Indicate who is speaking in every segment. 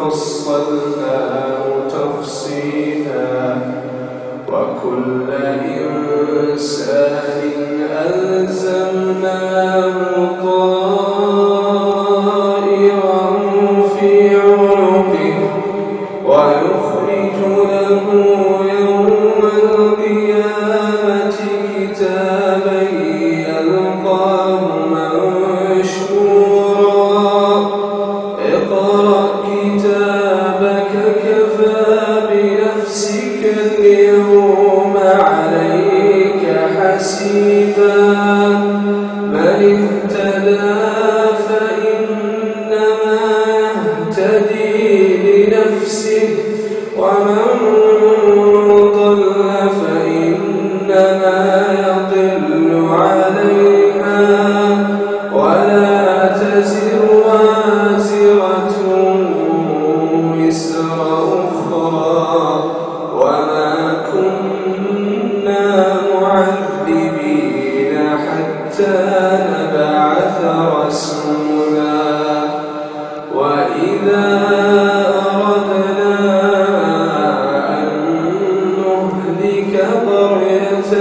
Speaker 1: فصلناه تفصيلا وكل إنسان ألزمناه طائرا في عنقه ويخرج له يوم القيامة يوم عليك حسيب. نبعث رسولا وإذا أردنا أن نهلك قرية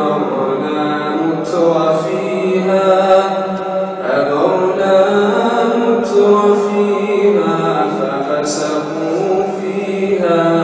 Speaker 1: أمرنا متر فيها أمرنا متر فيها ففسقوا فيها.